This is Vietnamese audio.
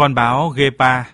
Con báo Gepa